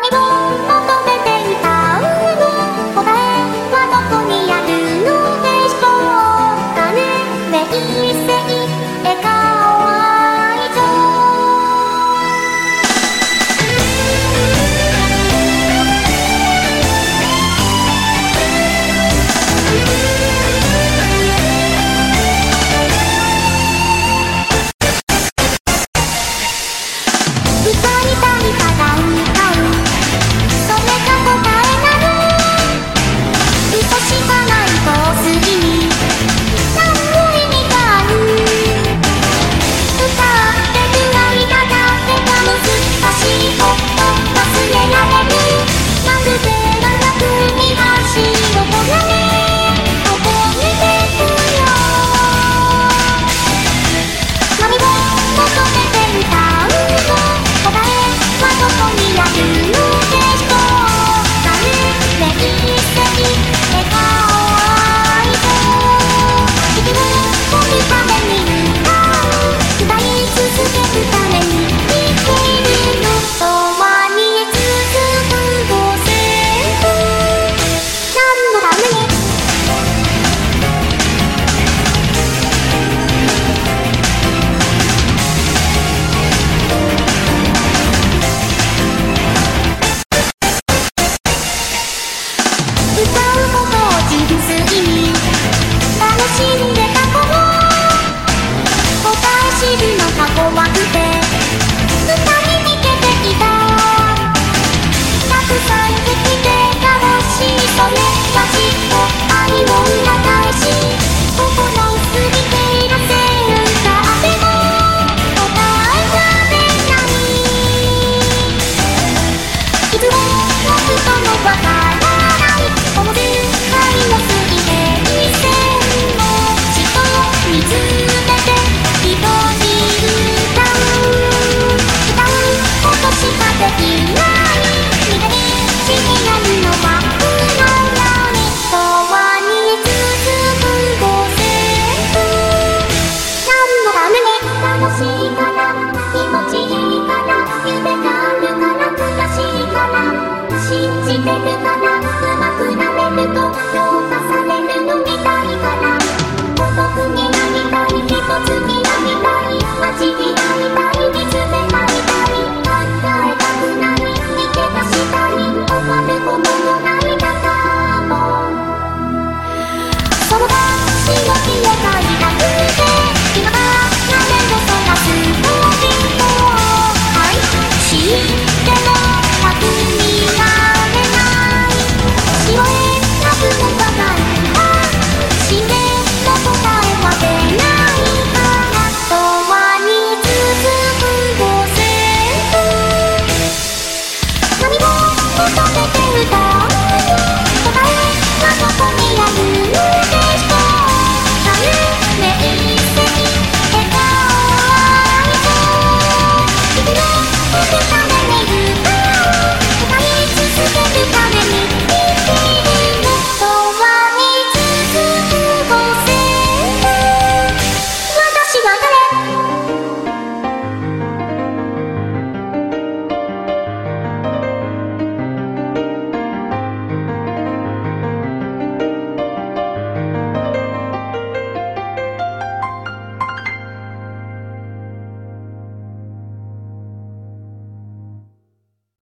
メも